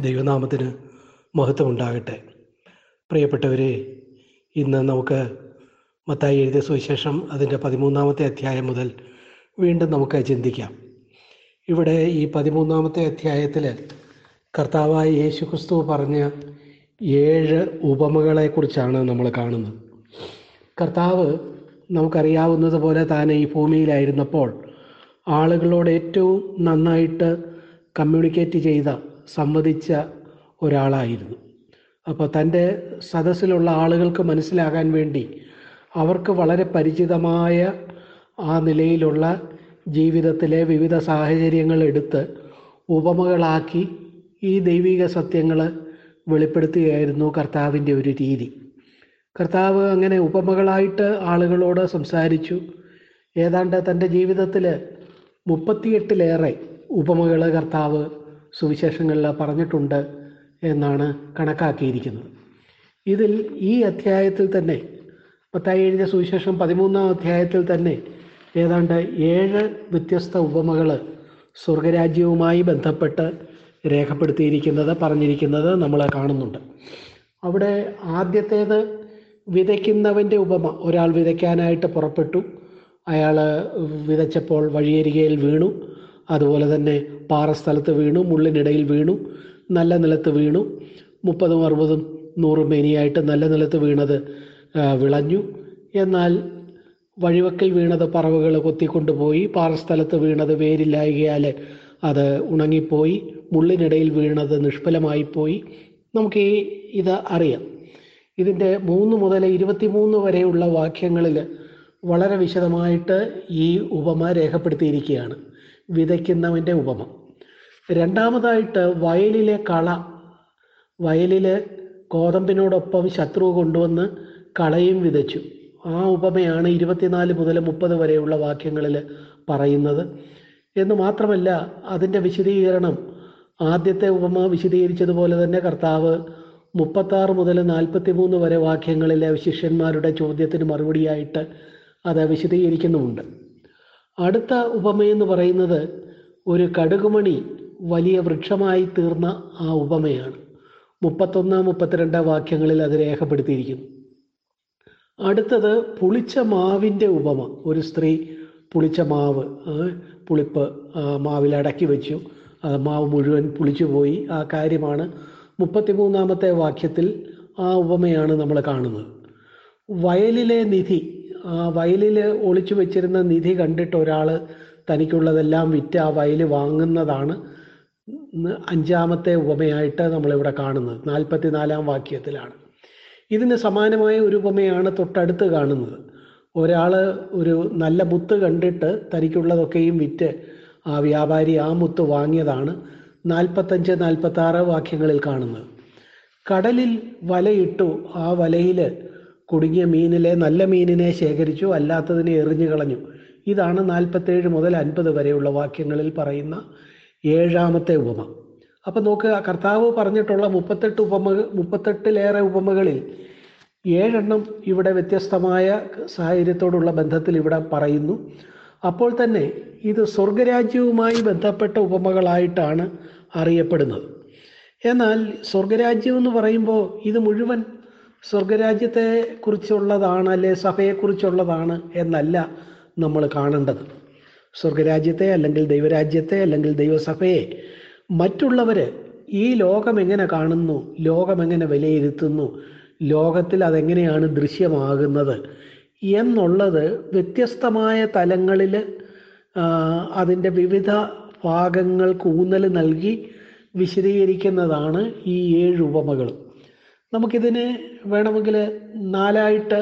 ദൈവനാമത്തിന് മഹത്വമുണ്ടാകട്ടെ. പ്രിയപ്പെട്ടവരെ ഇന്ന് നമുക്ക് മത്തായി എഴുതിയ സുവിശേഷം അതിന്റെ പതിമൂന്നാമത്തെ അധ്യായം മുതൽ വീണ്ടും നമുക്ക് ചിന്തിക്കാം. ഇവിടെ ഈ പതിമൂന്നാമത്തെ അധ്യായത്തിൽ കർത്താവായ യേശു ക്രിസ്തു പറഞ്ഞ ഏഴ് ഉപമകളെക്കുറിച്ചാണ് നമ്മൾ കാണുന്നത്. കർത്താവ് നമുക്കറിയാവുന്നത് പോലെ താൻ ഈ ഭൂമിയിലായിരുന്നപ്പോൾ ആളുകളോട് ഏറ്റവും നന്നായിട്ട് കമ്മ്യൂണിക്കേറ്റ് ചെയ്ത സംവദിച്ച ഒരാളായിരുന്നു. അപ്പോൾ തന്റെ സദസ്സിലുള്ള ആളുകൾക്ക് മനസ്സിലാകാൻ വേണ്ടി അവർക്ക് വളരെ പരിചിതമായ ആ നിലയിലുള്ള ജീവിതത്തിലെ വിവിധ സാഹചര്യങ്ങൾ എടുത്ത് ഉപമകളാക്കി ഈ ദൈവിക സത്യങ്ങൾ വെളിപ്പെടുത്തുകയായിരുന്നു കർത്താവിന്റെ ഒരു രീതി. കർത്താവ് അങ്ങനെ ഉപമകളായിട്ട് ആളുകളോട് സംസാരിച്ചു. ഏതാണ്ട് തന്റെ ജീവിതത്തിൽ മുപ്പത്തിയെട്ടിലേറെ ഉപമകൾ കർത്താവ് സുവിശേഷങ്ങളിൽ പറഞ്ഞിട്ടുണ്ട് എന്നാണ് കണക്കാക്കിയിരിക്കുന്നത്. ഇതിൽ ഈ അധ്യായത്തിൽ തന്നെ പത്തായി എഴുതിയ സുവിശേഷം പതിമൂന്നാം അധ്യായത്തിൽ തന്നെ ഏതാണ്ട് ഏഴ് വ്യത്യസ്ത ഉപമകൾ സ്വർഗരാജ്യവുമായി ബന്ധപ്പെട്ട് രേഖപ്പെടുത്തിയിരിക്കുന്നത് പറഞ്ഞിരിക്കുന്നത് നമ്മൾ കാണുന്നുണ്ട്. അവിടെ ആദ്യത്തേത് വിതയ്ക്കുന്നവന്റെ ഉപമ ഒരാൾ വിതയ്ക്കാനായിട്ട് പുറപ്പെട്ടു അയാൾ വിതച്ചപ്പോൾ വഴിയരികയിൽ വീണു. അതുപോലെ തന്നെ പാറസ്ഥലത്ത് വീണു മുള്ളിനിടയിൽ വീണു നല്ല നിലത്ത് വീണു. മുപ്പതും അറുപതും നൂറും മേനിയായിട്ട് നല്ല നിലത്ത് വീണത് വിളഞ്ഞു. എന്നാൽ വഴിവക്കിൽ വീണത് പറവുകൾ കൊത്തിക്കൊണ്ടുപോയി പാറസ്ഥലത്ത് വീണത് വേരില്ലായകയാൽ അത് ഉണങ്ങിപ്പോയി മുള്ളിനിടയിൽ വീണത് നിഷ്ഫലമായി പോയി നമുക്ക് ഈ ഇത് അറിയാം. ഇതിന്റെ മൂന്ന് മുതൽ ഇരുപത്തിമൂന്ന് വരെയുള്ള വാക്യങ്ങളിൽ വളരെ വിശദമായിട്ട് ഈ ഉപമ രേഖപ്പെടുത്തിയിരിക്കുകയാണ്. വിതയ്ക്കുന്നവന്റെ ഉപമ. രണ്ടാമതായിട്ട് വയലിലെ കള. വയലിൽ ഗോതമ്പിനോടൊപ്പം ശത്രു കൊണ്ടുവന്ന് കളയും വിതച്ചു. ആ ഉപമയാണ് ഇരുപത്തിനാല് മുതൽ മുപ്പത് വരെയുള്ള വാക്യങ്ങളിൽ പറയുന്നത്. എന്ന് മാത്രമല്ല അതിന്റെ വിശദീകരണം. ആദ്യത്തെ ഉപമ വിശദീകരിച്ചതുപോലെ തന്നെ കർത്താവ് മുപ്പത്താറ് മുതൽ നാൽപ്പത്തി മൂന്ന് വരെ വാക്യങ്ങളിലെ ശിഷ്യന്മാരുടെ ചോദ്യത്തിന് മറുപടിയായിട്ട് അത് വിശദീകരിക്കുന്നുമുണ്ട്. അടുത്ത ഉപമയെന്ന് പറയുന്നത് ഒരു കടുകുമണി വലിയ വൃക്ഷമായി തീർന്ന ആ ഉപമയാണ്. മുപ്പത്തൊന്ന് മുപ്പത്തിരണ്ട് വാക്യങ്ങളിൽ അത് രേഖപ്പെടുത്തിയിരിക്കുന്നു. അടുത്തത് പുളിച്ച മാവിന്റെ ഉപമ. ഒരു സ്ത്രീ പുളിച്ച മാവ് പുളിപ്പ് മാവിൽ അടക്കി വെച്ചു. മാവ് മുഴുവൻ പുളിച്ചു പോയി. ആ കാര്യമാണ് മുപ്പത്തിമൂന്നാമത്തെ വാക്യത്തിൽ ആ ഉപമയാണ് നമ്മൾ കാണുന്നത്. വയലിലെ നിധി ആ വയലിൽ ഒളിച്ചു വെച്ചിരുന്ന നിധി കണ്ടിട്ട് ഒരാൾ തനിക്കുള്ളതെല്ലാം വിറ്റ് ആ വയൽ വാങ്ങുന്നതാണ് അഞ്ചാമത്തെ ഉപമയായിട്ട് നമ്മളിവിടെ കാണുന്നത്. നാൽപ്പത്തി നാലാം വാക്യത്തിലാണ്. ഇതിന് സമാനമായ ഒരു ഉപമയാണ് തൊട്ടടുത്ത് കാണുന്നത്. ഒരാൾ ഒരു നല്ല മുത്ത് കണ്ടിട്ട് തനിക്കുള്ളതൊക്കെയും വിറ്റ് ആ വ്യാപാരി ആ മുത്ത് വാങ്ങിയതാണ് നാൽപ്പത്തഞ്ച് നാൽപ്പത്താറ് വാക്യങ്ങളിൽ കാണുന്നത്. കടലിൽ വലയിട്ടു ആ വലയിൽ കുടുങ്ങിയ മീനിലെ നല്ല മീനിനെ ശേഖരിച്ചു അല്ലാത്തതിനെ എറിഞ്ഞു കളഞ്ഞു ഇതാണ് നാൽപ്പത്തേഴ് മുതൽ അൻപത് വരെയുള്ള വാക്യങ്ങളിൽ പറയുന്ന ഏഴാമത്തെ ഉപമ. അപ്പം നോക്കുക കർത്താവ് പറഞ്ഞിട്ടുള്ള മുപ്പത്തെട്ട് ഉപമ മുപ്പത്തെട്ടിലേറെ ഉപമകളിൽ ഏഴെണ്ണം ഇവിടെ വ്യത്യസ്തമായ സാഹചര്യത്തോടുള്ള ബന്ധത്തിൽ ഇവിടെ പറയുന്നു. അപ്പോൾ തന്നെ ഇത് സ്വർഗരാജ്യവുമായി ബന്ധപ്പെട്ട ഉപമകളായിട്ടാണ് അറിയപ്പെടുന്നത്. എന്നാൽ സ്വർഗരാജ്യം എന്ന് പറയുമ്പോൾ ഇത് മുഴുവൻ സ്വർഗരാജ്യത്തെ കുറിച്ചുള്ളതാണ് അല്ലെ സഭയെക്കുറിച്ചുള്ളതാണ് എന്നല്ല നമ്മൾ കാണേണ്ടത്. സ്വർഗരാജ്യത്തെ അല്ലെങ്കിൽ ദൈവരാജ്യത്തെ അല്ലെങ്കിൽ ദൈവസഭയെ മറ്റുള്ളവർ ഈ ലോകം എങ്ങനെ കാണുന്നു ലോകം എങ്ങനെ വിലയിരുത്തുന്നു ലോകത്തിൽ അതെങ്ങനെയാണ് ദൃശ്യമാകുന്നത് എന്നുള്ളത് വ്യത്യസ്തമായ തലങ്ങളിൽ അതിന്റെ വിവിധ ഭാഗങ്ങൾക്ക് ഊന്നൽ നൽകി വിശദീകരിക്കുന്നതാണ് ഈ ഏഴ് ഉപമകൾ നമുക്കിതിന് വേണമെങ്കിൽ നാലായിട്ട്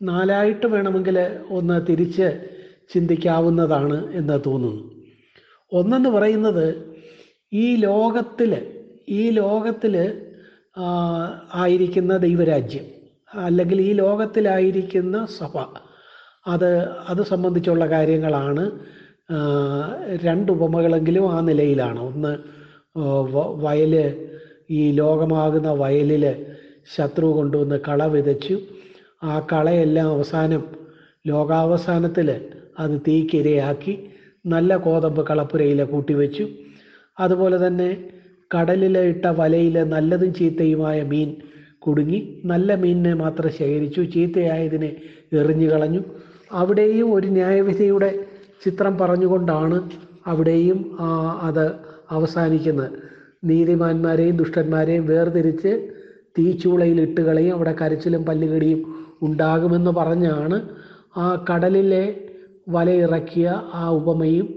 നാലായിട്ട് വേണമെങ്കിൽ ഒന്ന് തിരിച്ച് ചിന്തിക്കാവുന്നതാണ് എന്ന് തോന്നുന്നു. ഒന്നെന്ന് പറയുന്നത് ഈ ലോകത്തിൽ ഈ ലോകത്തിൽ ആയിരിക്കുന്ന ദൈവരാജ്യം അല്ലെങ്കിൽ ഈ ലോകത്തിലായിരിക്കുന്ന സഭ അത് അത് സംബന്ധിച്ചുള്ള കാര്യങ്ങളാണ് രണ്ട് ഉപമകളെങ്കിലും ആ നിലയിലാണ്. ഒന്ന് വയൽ ഈ ലോകമാകുന്ന വയലിൽ ശത്രു കൊണ്ടുവന്ന് കള വിതച്ചു. ആ കളയെല്ലാം അവസാനം ലോകാവസാനത്തിൽ അത് തീക്കിരയാക്കി നല്ല കോതമ്പ് കളപ്പുരയില കൂട്ടിവെച്ചു. അതുപോലെ തന്നെ കടലിലെ ഇട്ട വലയിലെ നല്ലതും ചീത്തയുമായ മീൻ കുടുങ്ങി. നല്ല മീനിനെ മാത്രം ശേഖരിച്ചു. ചീത്തയായതിനെ എറിഞ്ഞു കളഞ്ഞു. അവിടെയും ഒരു ന്യായവിധിയുടെ ചിത്രം പറഞ്ഞുകൊണ്ടാണ് അവിടെയും അത് അവസാനിക്കുന്നത്. നീതിമാന്മാരെയും ദുഷ്ടന്മാരെയും വേർതിരിച്ച് തീച്ചൂളയിൽ ഇട്ട് കളയും. അവിടെ കരച്ചിലും പല്ലുകടിയും ഉണ്ടാകുമെന്ന് പറഞ്ഞാണ് ആ കടലിലെ വലയിറക്കിയ ആ ഉപമയും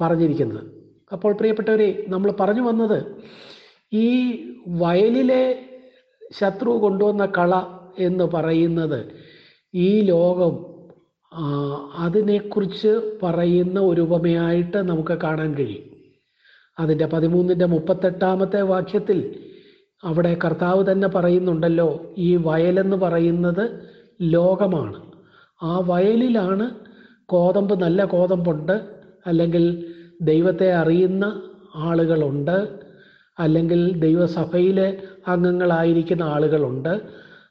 പറഞ്ഞിരിക്കുന്നത്. അപ്പോൾ പ്രിയപ്പെട്ടവരെ നമ്മൾ പറഞ്ഞു വന്നത് ഈ വയലിലെ ശത്രു കൊണ്ടുവന്ന കള എന്ന് പറയുന്നത് ഈ ലോകം അതിനെക്കുറിച്ച് പറയുന്ന ഒരു ഉപമയായിട്ട് നമുക്ക് കാണാൻ കഴിയും. അതിന്റെ പതിമൂന്നിന്റെ മുപ്പത്തെട്ടാമത്തെ വാക്യത്തിൽ അവിടെ കർത്താവ് തന്നെ പറയുന്നുണ്ടല്ലോ ഈ വയലെന്ന് പറയുന്നത് ലോകമാണ്. ആ വയലിലാണ് കോതമ്പ് നല്ല കോതമ്പുണ്ട്. അല്ലെങ്കിൽ ദൈവത്തെ അറിയുന്ന ആളുകളുണ്ട്. അല്ലെങ്കിൽ ദൈവസഭയിലെ അംഗങ്ങളായിരിക്കുന്ന ആളുകളുണ്ട്.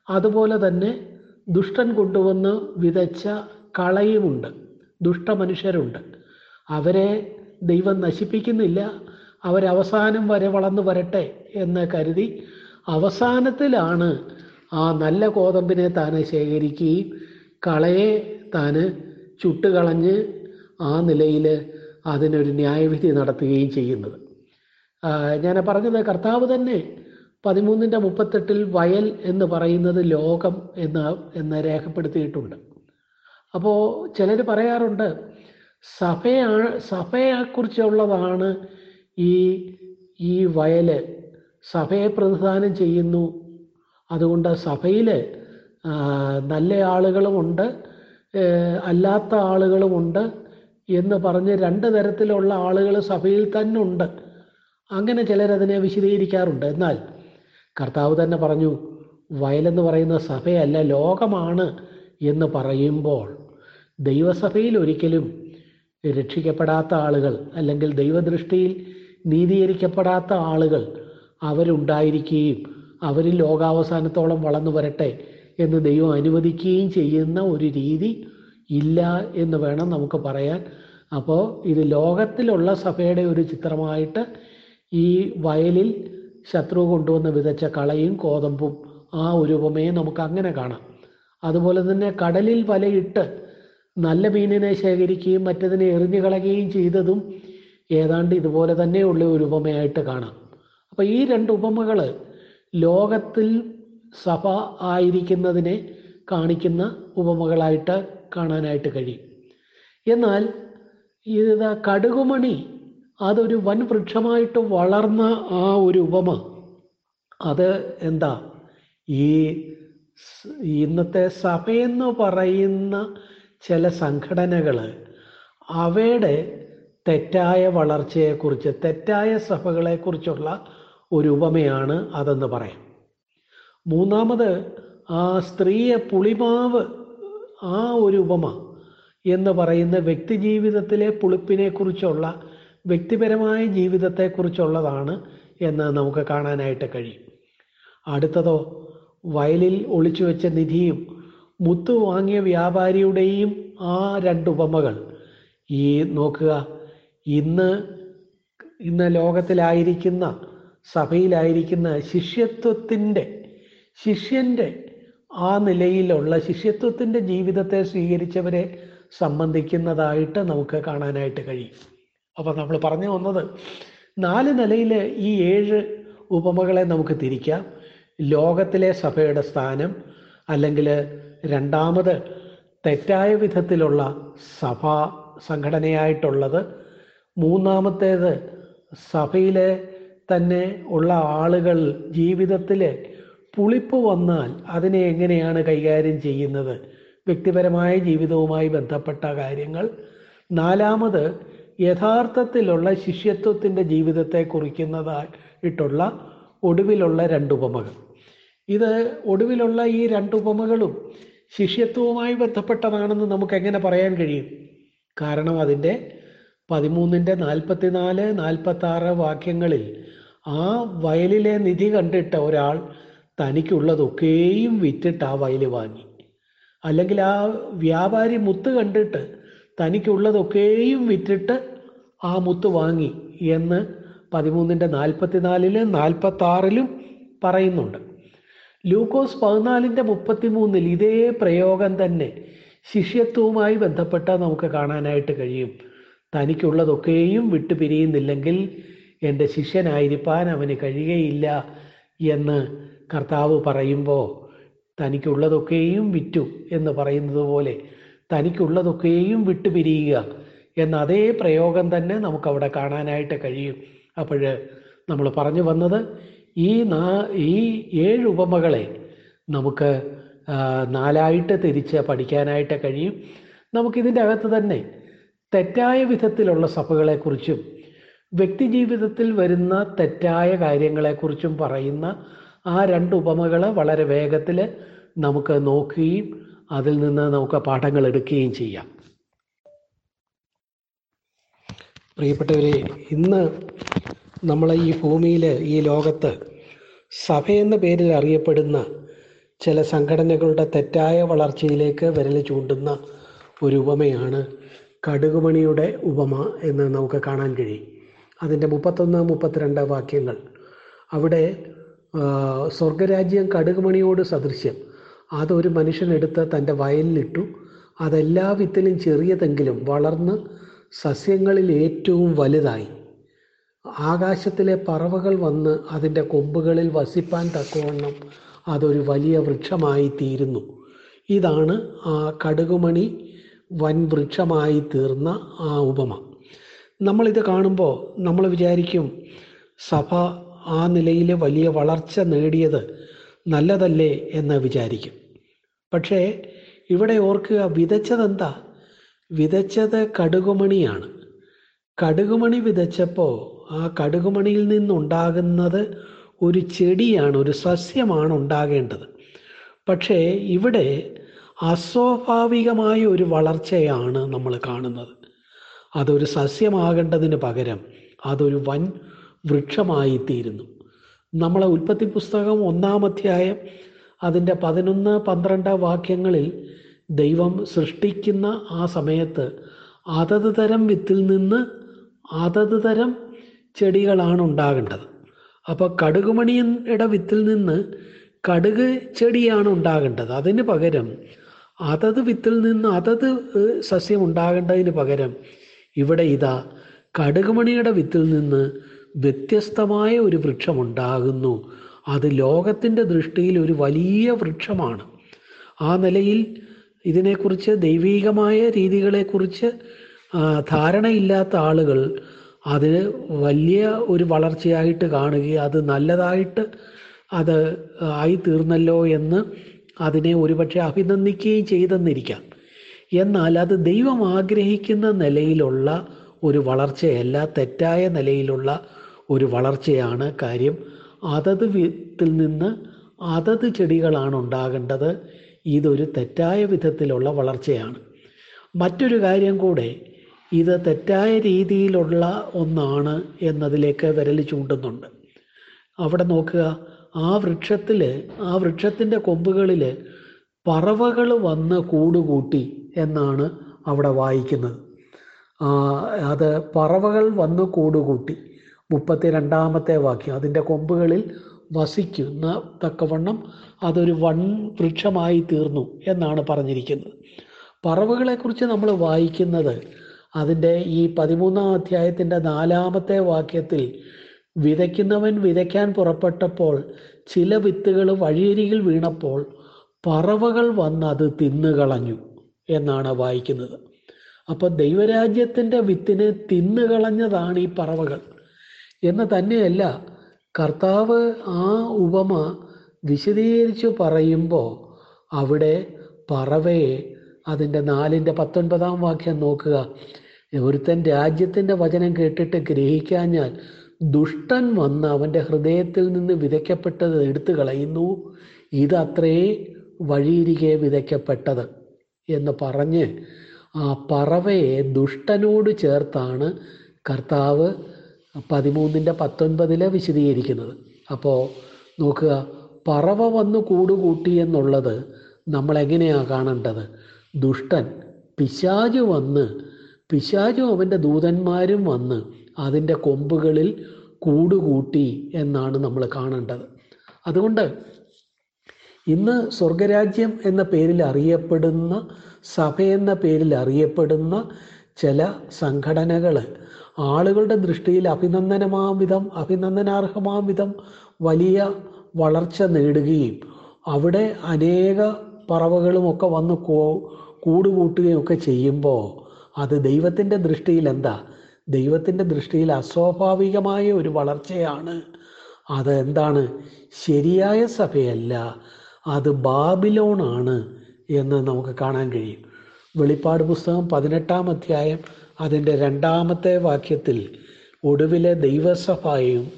അതുപോലെ തന്നെ ദുഷ്ടൻ കൊണ്ടുവന്ന് വിതച്ച കളയുമുണ്ട്. ദുഷ്ടമനുഷ്യരുണ്ട് അവരെ ദൈവം നശിപ്പിക്കുന്നില്ല. അവരവസാനം വരെ വളർന്നു വരട്ടെ എന്ന് കരുതി അവസാനത്തിലാണ് ആ നല്ല കോതമ്പിനെ താൻ ശേഖരിക്കുകയും കളയെ താന് ചുട്ടുകളഞ്ഞ് ആ നിലയിൽ അതിനൊരു ന്യായവിധി നടത്തുകയും ചെയ്യുന്നത്. ഞാൻ പറഞ്ഞത് കർത്താവ് തന്നെ പതിമൂന്നിന്റെ മുപ്പത്തെട്ടിൽ വയൽ എന്ന് പറയുന്നത് ലോകം എന്ന് എന്ന് രേഖപ്പെടുത്തിയിട്ടുണ്ട്. അപ്പോൾ ചിലർ പറയാറുണ്ട് സഭയാ സഭയെക്കുറിച്ചുള്ളതാണ് ഈ ഈ വയൽ സഭയെ പ്രതിദാനം ചെയ്യുന്നു. അതുകൊണ്ട് സഭയിൽ നല്ല ആളുകളുമുണ്ട് അല്ലാത്ത ആളുകളുമുണ്ട് എന്ന് പറഞ്ഞ് രണ്ട് തരത്തിലുള്ള ആളുകൾ സഭയിൽ തന്നെ ഉണ്ട് അങ്ങനെ ചിലരതിനെ വിശദീകരിക്കാറുണ്ട്. എന്നാൽ കർത്താവ് തന്നെ പറഞ്ഞു വയലെന്ന് പറയുന്ന സഭയല്ല ലോകമാണ് എന്ന് പറയുമ്പോൾ ദൈവസഭയിൽ ഒരിക്കലും രക്ഷിക്കപ്പെടാത്ത ആളുകൾ അല്ലെങ്കിൽ ദൈവദൃഷ്ടിയിൽ നീതീകരിക്കപ്പെടാത്ത ആളുകൾ അവരുണ്ടായിരിക്കുകയും അവരിൽ ലോകാവസാനത്തോളം വളർന്നു വരട്ടെ എന്ന് ദൈവം അനുവദിക്കുകയും ചെയ്യുന്ന ഒരു രീതി ഇല്ല എന്ന് വേണം നമുക്ക് പറയാൻ. അപ്പോൾ ഇത് ലോകത്തിലുള്ള സഭയുടെ ഒരു ചിത്രമായിട്ട് ഈ വയലിൽ ശത്രു കൊണ്ടുവന്ന് വിതച്ച കളയും കോതമ്പും ആ ഒരു ഉപമയെ നമുക്ക് അങ്ങനെ കാണാം. അതുപോലെ തന്നെ കടലിൽ വലയിട്ട് നല്ല മീനിനെ ശേഖരിക്കുകയും മറ്റതിനെ എറിഞ്ഞു കളയുകയും ചെയ്തതും ഏതാണ്ട് ഇതുപോലെ തന്നെയുള്ള ഒരു ഉപമയായിട്ട് കാണാം. അപ്പോൾ ഈ രണ്ട് ഉപമകൾ ലോകത്തിൽ സഭ ആയിരിക്കുന്നതിനെ കാണിക്കുന്ന ഉപമകളായിട്ട് കാണാനായിട്ട് കഴിയും. എന്നാൽ ഇത് കടുകുമണി അതൊരു വൻ വൃക്ഷമായിട്ട് വളർന്ന ആ ഒരു ഉപമ അത് എന്താ? ഈ ഇന്നത്തെ സഭയെന്ന് പറയുന്ന ചില സംഘടനകൾ അവയുടെ തെറ്റായ വളർച്ചയെക്കുറിച്ച് തെറ്റായ സഭകളെക്കുറിച്ചുള്ള ഒരു ഉപമയാണ് അതെന്ന് പറയാം. മൂന്നാമത് ആ സ്ത്രീയെ പുളിമാവ് ആ ഒരു ഉപമ എന്ന് പറയുന്ന വ്യക്തി ജീവിതത്തിലെ പുളിപ്പിനെക്കുറിച്ചുള്ള വ്യക്തിപരമായ ജീവിതത്തെക്കുറിച്ചുള്ളതാണ് എന്ന് നമുക്ക് കാണാനായിട്ട് കഴിയും. അടുത്തതോ വയലിൽ ഒളിച്ചു വെച്ച നിധിയും മുത്തു വാങ്ങിയ വ്യാപാരിയുടെയും ആ രണ്ട് ഉപമകൾ. ഈ നോക്കുക ഇന്ന് ഇന്ന് ലോകത്തിലായിരിക്കുന്ന സഭയിലായിരിക്കുന്ന ശിഷ്യത്വത്തിന്റെ ശിഷ്യന്റെ ആ നിലയിലുള്ള ശിഷ്യത്വത്തിന്റെ ജീവിതത്തെ സ്വീകരിച്ചവരെ സംബന്ധിക്കുന്നതായിട്ട് നമുക്ക് കാണാനായിട്ട് കഴിയും. അപ്പോൾ നമ്മൾ പറഞ്ഞു വന്നത് നാല് നിലയിൽ ഈ ഏഴ് ഉപമകളെ നമുക്ക് തിരിക്കാം. ലോകത്തിലെ സഭയുടെ സ്ഥാനം അല്ലെങ്കിൽ രണ്ടാമത് തെറ്റായ വിധത്തിലുള്ള സഭാ സംഘടനയായിട്ടുള്ളത്. മൂന്നാമത്തേത് സഭയിലെ തന്നെ ഉള്ള ആളുകൾ ജീവിതത്തിൽ പുളിപ്പ് വന്നാൽ അതിനെ എങ്ങനെയാണ് കൈകാര്യം ചെയ്യുന്നത്? വ്യക്തിപരമായ ജീവിതവുമായി ബന്ധപ്പെട്ട കാര്യങ്ങൾ. നാലാമത് യഥാർത്ഥത്തിലുള്ള ശിഷ്യത്വത്തിന്റെ ജീവിതത്തെ കുറിക്കുന്നതായിട്ടുള്ള ഒടുവിലുള്ള രണ്ടുപമകൾ ഇത് ഒടുവിലുള്ള ഈ രണ്ടുപമകളും ശിഷ്യത്വവുമായി ബന്ധപ്പെട്ടതാണെന്ന് നമുക്ക് എങ്ങനെ പറയാൻ കഴിയും? കാരണം അതിന്റെ പതിമൂന്നിന്റെ നാൽപ്പത്തിനാല് നാൽപ്പത്താറ് വാക്യങ്ങളിൽ ആ വയലിലെ നിധി കണ്ടിട്ട് ഒരാൾ തനിക്കുള്ളതൊക്കെയും വിറ്റിട്ട് ആ വയൽ വാങ്ങി. അല്ലെങ്കിൽ ആ വ്യാപാരി മുത്ത് കണ്ടിട്ട് തനിക്കുള്ളതൊക്കെയും വിറ്റിട്ട് ആ മുത്ത് വാങ്ങി എന്ന് പതിമൂന്നിന്റെ നാൽപ്പത്തിനാലിലും നാൽപ്പത്തി ആറിലും പറയുന്നുണ്ട്. ലൂക്കോസ് പതിനാലിന്റെ മുപ്പത്തിമൂന്നിൽ ഇതേ പ്രയോഗം തന്നെ ശിഷ്യത്വവുമായി ബന്ധപ്പെട്ട നമുക്ക് കാണാനായിട്ട് കഴിയും. തനിക്കുള്ളതൊക്കെയും വിട്ടു പിരിയുന്നില്ലെങ്കിൽ എന്റെ ശിഷ്യനായിരിക്കാൻ അവന് കഴിയുകയില്ല എന്ന് കർത്താവ് പറയുമ്പോൾ തനിക്കുള്ളതൊക്കെയും വിറ്റു എന്ന് പറയുന്നത് പോലെ തനിക്കുള്ളതൊക്കെയും വിട്ടുപിരിയുക എന്ന അതേ പ്രയോഗം തന്നെ നമുക്കവിടെ കാണാനായിട്ട് കഴിയും. അപ്പോൾ നമ്മൾ പറഞ്ഞു വന്നത് ഈ നാ ഈ ഏഴ് ഉപമകളെ നമുക്ക് നാലായിട്ട് തിരിച്ച് പഠിക്കാനായിട്ട് കഴിയും. നമുക്കിതിന്റെ അകത്ത് തന്നെ തെറ്റായ വിധത്തിലുള്ള സഭകളെക്കുറിച്ചും വ്യക്തിജീവിതത്തിൽ വരുന്ന തെറ്റായ കാര്യങ്ങളെക്കുറിച്ചും പറയുന്ന ആ രണ്ട് ഉപമകൾ വളരെ വേഗത്തിൽ നമുക്ക് നോക്കുകയും അതിൽ നിന്ന് നമുക്ക് പാഠങ്ങൾ എടുക്കുകയും ചെയ്യാം. പ്രിയപ്പെട്ടവരെ ഇന്ന് നമ്മൾ ഈ ഭൂമിയിൽ ഈ ലോകത്ത് സഭയെന്ന പേരിൽ അറിയപ്പെടുന്ന ചില സംഘടനകളുടെ തെറ്റായ വളർച്ചയിലേക്ക് വിരൽ ചൂണ്ടുന്ന ഒരു ഉപമയാണ് കടുകുമണിയുടെ ഉപമ എന്ന് നമുക്ക് കാണാൻ കഴിയും. അതിന്റെ മുപ്പത്തൊന്ന് മുപ്പത്തിരണ്ട് വാക്യങ്ങൾ. അവിടെ സ്വർഗരാജ്യം കടുകുമണിയോട് സദൃശ്യം. അതൊരു മനുഷ്യനെടുത്ത് തന്റെ വയലിലിട്ടു. അതെല്ലാ വിത്തിലും ചെറിയതെങ്കിലും വളർന്ന് സസ്യങ്ങളിൽ ഏറ്റവും വലുതായി. ആകാശത്തിലെ പറവകൾ വന്ന് അതിന്റെ കൊമ്പുകളിൽ വസിപ്പാൻ തക്കവണ്ണം അതൊരു വലിയ വൃക്ഷമായി തീരുന്നു. ഇതാണ് ആ കടുകുമണി വൻ വൃക്ഷമായി തീർന്ന ആ ഉപമ. നമ്മളിത് കാണുമ്പോൾ നമ്മൾ വിചാരിക്കും സഭ ആ നിലയിൽ വലിയ വളർച്ച നേടിയത് നല്ലതല്ലേ എന്ന് വിചാരിക്കും. പക്ഷേ ഇവിടെ ഓർക്കുക വിതച്ചതെന്താ? വിതച്ചത് കടുകുമണിയാണ്. കടുകുമണി വിതച്ചപ്പോൾ ആ കടുകുമണിയിൽ നിന്നുണ്ടാകുന്നത് ഒരു ചെടിയാണ് ഒരു സസ്യമാണ് ഉണ്ടാകേണ്ടത്. പക്ഷേ ഇവിടെ അസ്വാഭാവികമായ ഒരു വളർച്ചയാണ് നമ്മൾ കാണുന്നത്. അതൊരു സസ്യമാകേണ്ടതിന് പകരം അതൊരു വൻ വൃക്ഷമായി തീരുന്നു നമ്മളെ ഉൽപ്പത്തി പുസ്തകം ഒന്നാം അധ്യായം അതിന്റെ പതിനൊന്ന് പന്ത്രണ്ട് വാക്യങ്ങളിൽ ദൈവം സൃഷ്ടിക്കുന്ന ആ സമയത്ത് അതത് തരം വിത്തിൽ നിന്ന് അതത് തരം ചെടികളാണ് ഉണ്ടാകേണ്ടത്. അപ്പോൾ കടുകുമണിയുടെ വിത്തിൽ നിന്ന് കടുക് ചെടിയാണ് ഉണ്ടാകേണ്ടത്. അതിന് പകരം അതത് വിത്തിൽ നിന്ന് അതത് സസ്യം ഉണ്ടാകേണ്ടതിന് പകരം ഇവിടെ ഇതാ കടുകുമണിയുടെ വിത്തിൽ നിന്ന് വ്യത്യസ്തമായ ഒരു വൃക്ഷമുണ്ടാകുന്നു. അത് ലോകത്തിന്റെ ദൃഷ്ടിയിൽ ഒരു വലിയ വൃക്ഷമാണ്. ആ നിലയിൽ ഇതിനെക്കുറിച്ച് ദൈവീകമായ രീതികളെക്കുറിച്ച് ധാരണയില്ലാത്ത ആളുകൾ അത് വലിയ ഒരു വളർച്ചയായിട്ട് കാണുകയും അത് നല്ലതായിട്ട് അത് ആയി തീർന്നല്ലോ എന്ന് അതിനെ ഒരുപക്ഷെ അഭിനന്ദിക്കുകയും ചെയ്തെന്നിരിക്കാം. എന്നാൽ അത് ദൈവം ആഗ്രഹിക്കുന്ന നിലയിലുള്ള ഒരു വളർച്ചയല്ല തെറ്റായ നിലയിലുള്ള ഒരു വളർച്ചയാണ് കാര്യം. അതത് വിത്തിൽ നിന്ന് അതത് ചെടികളാണ് ഉണ്ടാകേണ്ടത്. ഇതൊരു തെറ്റായ വിധത്തിലുള്ള വളർച്ചയാണ്. മറ്റൊരു കാര്യം കൂടെ ഇത് തെറ്റായ രീതിയിലുള്ള ഒന്നാണ് എന്നതിലേക്ക് വിരൽ ചൂണ്ടുന്നുണ്ട്. അവിടെ നോക്കുക ആ വൃക്ഷത്തിൽ ആ വൃക്ഷത്തിന്റെ കൊമ്പുകളിൽ പറവകൾ വന്ന് കൂടുകൂട്ടി എന്നാണ് അവിടെ വായിക്കുന്നത്. അത് പറവകൾ വന്ന് കൂടുകൂട്ടി. മുപ്പത്തി രണ്ടാമത്തെ വാക്യം. അതിന്റെ കൊമ്പുകളിൽ വസിക്കുന്ന തക്കവണ്ണം അതൊരു വൺ വൃക്ഷമായി തീർന്നു എന്നാണ് പറഞ്ഞിരിക്കുന്നത്. പറവുകളെക്കുറിച്ച് നമ്മൾ വായിക്കുന്നത് അതിന്റെ ഈ പതിമൂന്നാം അധ്യായത്തിന്റെ നാലാമത്തെ വാക്യത്തിൽ വിതയ്ക്കുന്നവൻ വിതയ്ക്കാൻ പുറപ്പെട്ടപ്പോൾ ചില വിത്തുകൾ വഴിയരികിൽ വീണപ്പോൾ പറവകൾ വന്ന് അത് തിന്നുകളഞ്ഞു എന്നാണ് വായിക്കുന്നത്. അപ്പോൾ ദൈവരാജ്യത്തിന്റെ വിത്തിനെ തിന്നുകളഞ്ഞതാണ് ഈ പറവകൾ. എന്ന് തന്നെയല്ല കർത്താവ് ആ ഉപമ വിശദീകരിച്ചു പറയുമ്പോൾ അവിടെ പറവയെ അതിന്റെ നാലിന്റെ പത്തൊൻപതാം വാക്യം നോക്കുക. ഒരുത്തൻ രാജ്യത്തിന്റെ വചനം കേട്ടിട്ട് ഗ്രഹിക്കാഞ്ഞാൽ ദുഷ്ടൻ വന്ന് അവന്റെ ഹൃദയത്തിൽ നിന്ന് വിതയ്ക്കപ്പെട്ടത് എടുത്തു കളയുന്നു. ഇതത്രേ വഴിയിരിക്കെ വിതയ്ക്കപ്പെട്ടത് എന്ന് പറഞ്ഞ് ആ പറവയെ ദുഷ്ടനോട് ചേർത്താണ് കർത്താവ് പതിമൂന്നിന്റെ പത്തൊൻപതിലെ വിശദീകരിക്കുന്നത്. അപ്പോൾ നോക്കുക പറവ വന്ന് കൂടുകൂട്ടി എന്നുള്ളത് നമ്മൾ എങ്ങനെയാണ് കാണേണ്ടത്? ദുഷ്ടൻ പിശാചു വന്ന് പിശാചും അവന്റെ ദൂതന്മാരും വന്ന് അതിന്റെ കൊമ്പുകളിൽ കൂടുകൂട്ടി എന്നാണ് നമ്മൾ കാണേണ്ടത്. അതുകൊണ്ട് ഇന്ന് സ്വർഗരാജ്യം എന്ന പേരിൽ അറിയപ്പെടുന്ന സഭ എന്ന പേരിൽ അറിയപ്പെടുന്ന ചില സംഘടനകൾ ആളുകളുടെ ദൃഷ്ടിയിൽ അഭിനന്ദനമാം വിധം അഭിനന്ദനാർഹമാം വിധം വലിയ വളർച്ച നേടുകയും അവിടെ അനേക പറവകളുമൊക്കെ വന്ന് കോ കൂടുകൂട്ടുകയും ഒക്കെ ചെയ്യുമ്പോൾ അത് ദൈവത്തിന്റെ ദൃഷ്ടിയിൽ എന്താ? ദൈവത്തിന്റെ ദൃഷ്ടിയിൽ അസ്വാഭാവികമായ ഒരു വളർച്ചയാണ്. അത് എന്താണ്? ശരിയായ സഭയല്ല അത് ബാബിലോണാണ് എന്ന് നമുക്ക് കാണാൻ കഴിയും. വെളിപ്പാട് പുസ്തകം പതിനെട്ടാം അധ്യായം അതിന്റെ രണ്ടാമത്തെ വാക്യത്തിൽ ഒടുവിലെ ദൈവസഭയും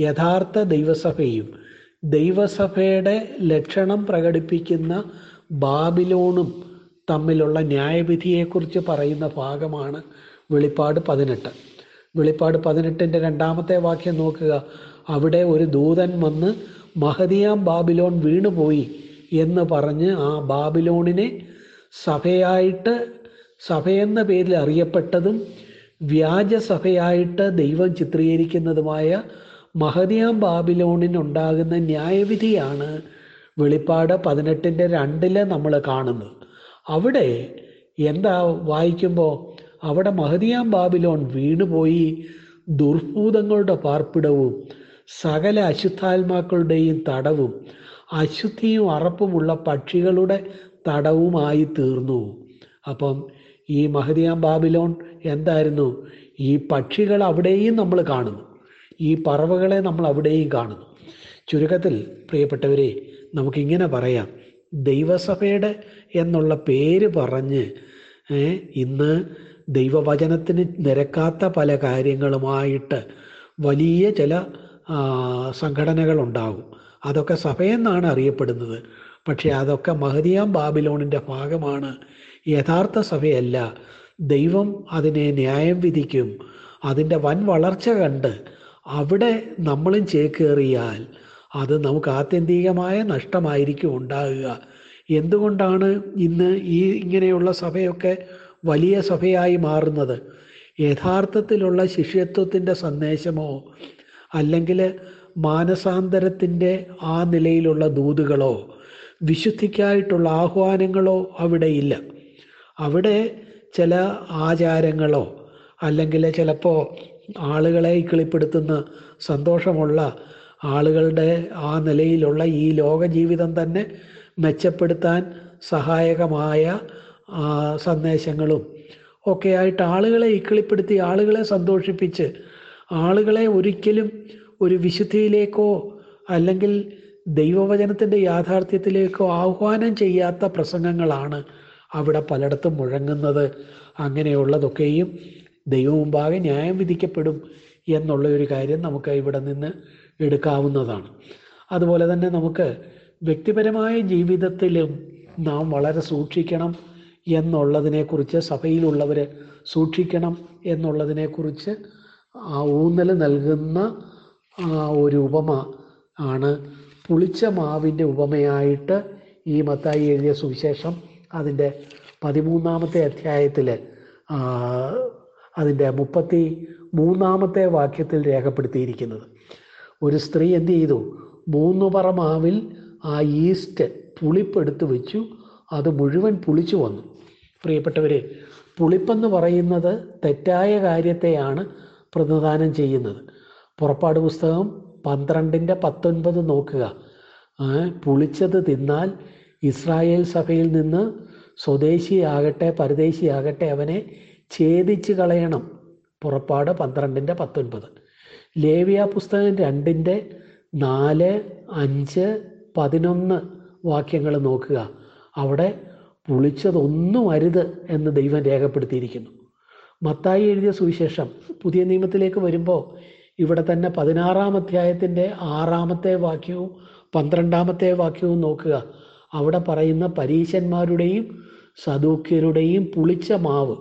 യഥാർത്ഥ ദൈവസഭയും ദൈവസഭയുടെ ലക്ഷണം പ്രകടിപ്പിക്കുന്ന ബാബിലോണും തമ്മിലുള്ള ന്യായവിധിയെക്കുറിച്ച് പറയുന്ന ഭാഗമാണ് വെളിപ്പാട് പതിനെട്ട്. വെളിപ്പാട് പതിനെട്ടിന്റെ രണ്ടാമത്തെ വാക്യം നോക്കുക. അവിടെ ഒരു ദൂതൻ വന്ന് മഹദിയാം ബാബിലോൺ വീണുപോയി എന്ന് പറഞ്ഞ് ആ ബാബിലോണിനെ സഭയായിട്ട് സഭയെന്ന പേരിൽ അറിയപ്പെട്ടതും വ്യാജസഭയായിട്ട് ദൈവം ചിത്രീകരിക്കുന്നതുമായ മഹദിയാം ബാബിലോണിനുണ്ടാകുന്ന ന്യായവിധിയാണ് വെളിപ്പാട് പതിനെട്ടിന്റെ രണ്ടിൽ നമ്മൾ കാണുന്നത്. അവിടെ എന്താ വായിക്കുമ്പോൾ അവിടെ മഹദിയാം ബാബിലോൺ വീണുപോയി ദുർഭൂതങ്ങളുടെ പാർപ്പിടവും സകല അശുദ്ധാത്മാക്കളുടെയും തടവും അശുദ്ധിയും അറപ്പുമുള്ള പക്ഷികളുടെ തടവുമായി തീർന്നു. അപ്പം ഈ മഹദിയാം ബാബിലോൺ എന്തായിരുന്നു? ഈ പക്ഷികൾ അവിടെയും നമ്മൾ കാണുന്നു. ഈ പറവകളെ നമ്മൾ അവിടെയും കാണുന്നു. ചുരുക്കത്തിൽ പ്രിയപ്പെട്ടവരെ നമുക്കിങ്ങനെ പറയാം. ദൈവസഭയുടെ എന്നുള്ള പേര് പറഞ്ഞ് ഇന്ന് ദൈവവചനത്തിന് നിരക്കാത്ത പല കാര്യങ്ങളുമായിട്ട് വലിയ ചില സംഘടനകളുണ്ടാകും. അതൊക്കെ സഭയെന്നാണ് അറിയപ്പെടുന്നത്. പക്ഷേ അതൊക്കെ മഹദിയാം ബാബിലോണിന്റെ ഭാഗമാണ് യഥാർത്ഥ സഭയല്ല. ദൈവം അതിനെ ന്യായം വിധിക്കും. അതിന്റെ വൻ വളർച്ച കണ്ട് അവിടെ നമ്മളും ചേക്കേറിയാൽ അത് നമുക്ക് ആത്യന്തികമായ നഷ്ടമായിരിക്കും ഉണ്ടാകുക. എന്തുകൊണ്ടാണ് ഇന്ന് ഈ ഇങ്ങനെയുള്ള സഭയൊക്കെ വലിയ സഭയായി മാറുന്നത്? യഥാർത്ഥത്തിലുള്ള ശിഷ്യത്വത്തിന്റെ സന്ദേശമോ അല്ലെങ്കിൽ മാനസാന്തരത്തിന്റെ ആ നിലയിലുള്ള ദൂതുകളോ വിശുദ്ധിക്കായിട്ടുള്ള ആഹ്വാനങ്ങളോ അവിടെയില്ല അവിടെ ചില ആചാരങ്ങളോ അല്ലെങ്കിൽ ചിലപ്പോൾ ആളുകളെ കിളിപ്പെടുത്തുന്ന സന്തോഷമുള്ള ആളുകളുടെ ആ നിലയിലുള്ള ഈ ലോക ജീവിതം തന്നെ മെച്ചപ്പെടുത്താൻ സഹായകമായ സന്ദേശങ്ങളും ഒക്കെ ആയിട്ട് ആളുകളെ ഇക്കിളിപ്പെടുത്തി ആളുകളെ സന്തോഷിപ്പിച്ച് ആളുകളെ ഒരിക്കലും ഒരു വിശുദ്ധിയിലേക്കോ അല്ലെങ്കിൽ ദൈവവചനത്തിന്റെ യാഥാർത്ഥ്യത്തിലേക്കോ ആഹ്വാനം ചെയ്യാത്ത പ്രസംഗങ്ങളാണ് അവിടെ പലയിടത്തും മുഴങ്ങുന്നത് അങ്ങനെയുള്ളതൊക്കെയും ദൈവമുമ്പാകെ ന്യായം വിധിക്കപ്പെടും എന്നുള്ള ഒരു കാര്യം നമുക്ക് ഇവിടെ നിന്ന് എടുക്കാവുന്നതാണ്. അതുപോലെ തന്നെ നമുക്ക് വ്യക്തിപരമായ ജീവിതത്തിലും നാം വളരെ സൂക്ഷിക്കണം എന്നുള്ളതിനെക്കുറിച്ച് സഭയിലുള്ളവർ സൂക്ഷിക്കണം എന്നുള്ളതിനെക്കുറിച്ച് ഊന്നൽ നൽകുന്ന ഒരു ഉപമ ആണ്. പുളിച്ച മാവിന്റെ ഉപമയായിട്ട് ഈ മത്തായി എഴുതിയ സുവിശേഷം അതിന്റെ പതിമൂന്നാമത്തെ അധ്യായത്തിൽ അതിന്റെ മുപ്പത്തി മൂന്നാമത്തെ വാക്യത്തിൽ രേഖപ്പെടുത്തിയിരിക്കുന്നത്. ഒരു സ്ത്രീ എന്ത് ചെയ്തു? മൂന്ന് പറ മാവിൽ ആ ഈസ്റ്റ് പുളിപ്പെടുത്ത് വെച്ചു. അത് മുഴുവൻ പുളിച്ചു വന്നു. പ്രിയപ്പെട്ടവരെ പുളിപ്പെന്ന് പറയുന്നത് തെറ്റായ കാര്യത്തെയാണ് പ്രതിദാനം ചെയ്യുന്നത്. പുറപ്പാട് പുസ്തകം പന്ത്രണ്ടിന്റെ പത്തൊൻപത് നോക്കുക. പുളിച്ചത് തിന്നാൽ ഇസ്രായേൽ സഭയിൽ നിന്ന് സ്വദേശിയാകട്ടെ പരദേശിയാകട്ടെ അവനെ ഛേദിച്ച് കളയണം. പുറപ്പാട് പന്ത്രണ്ടിന്റെ പത്തൊൻപത്. ലേവിയ പുസ്തകം രണ്ടിന്റെ നാല് അഞ്ച് പതിനൊന്ന് വാക്യങ്ങൾ നോക്കുക. അവിടെ പുളിച്ചതൊന്നും അരുത് എന്ന് ദൈവം രേഖപ്പെടുത്തിയിരിക്കുന്നു. മത്തായി എഴുതിയ സുവിശേഷം പുതിയ നിയമത്തിലേക്ക് വരുമ്പോൾ ഇവിടെ തന്നെ പതിനാറാം അധ്യായത്തിന്റെ ആറാമത്തെ വാക്യവും പന്ത്രണ്ടാമത്തെ വാക്യവും നോക്കുക. അവിടെ പറയുന്ന പരീശന്മാരുടെയും സദൂക്യരുടെയും പുളിച്ച മാവ്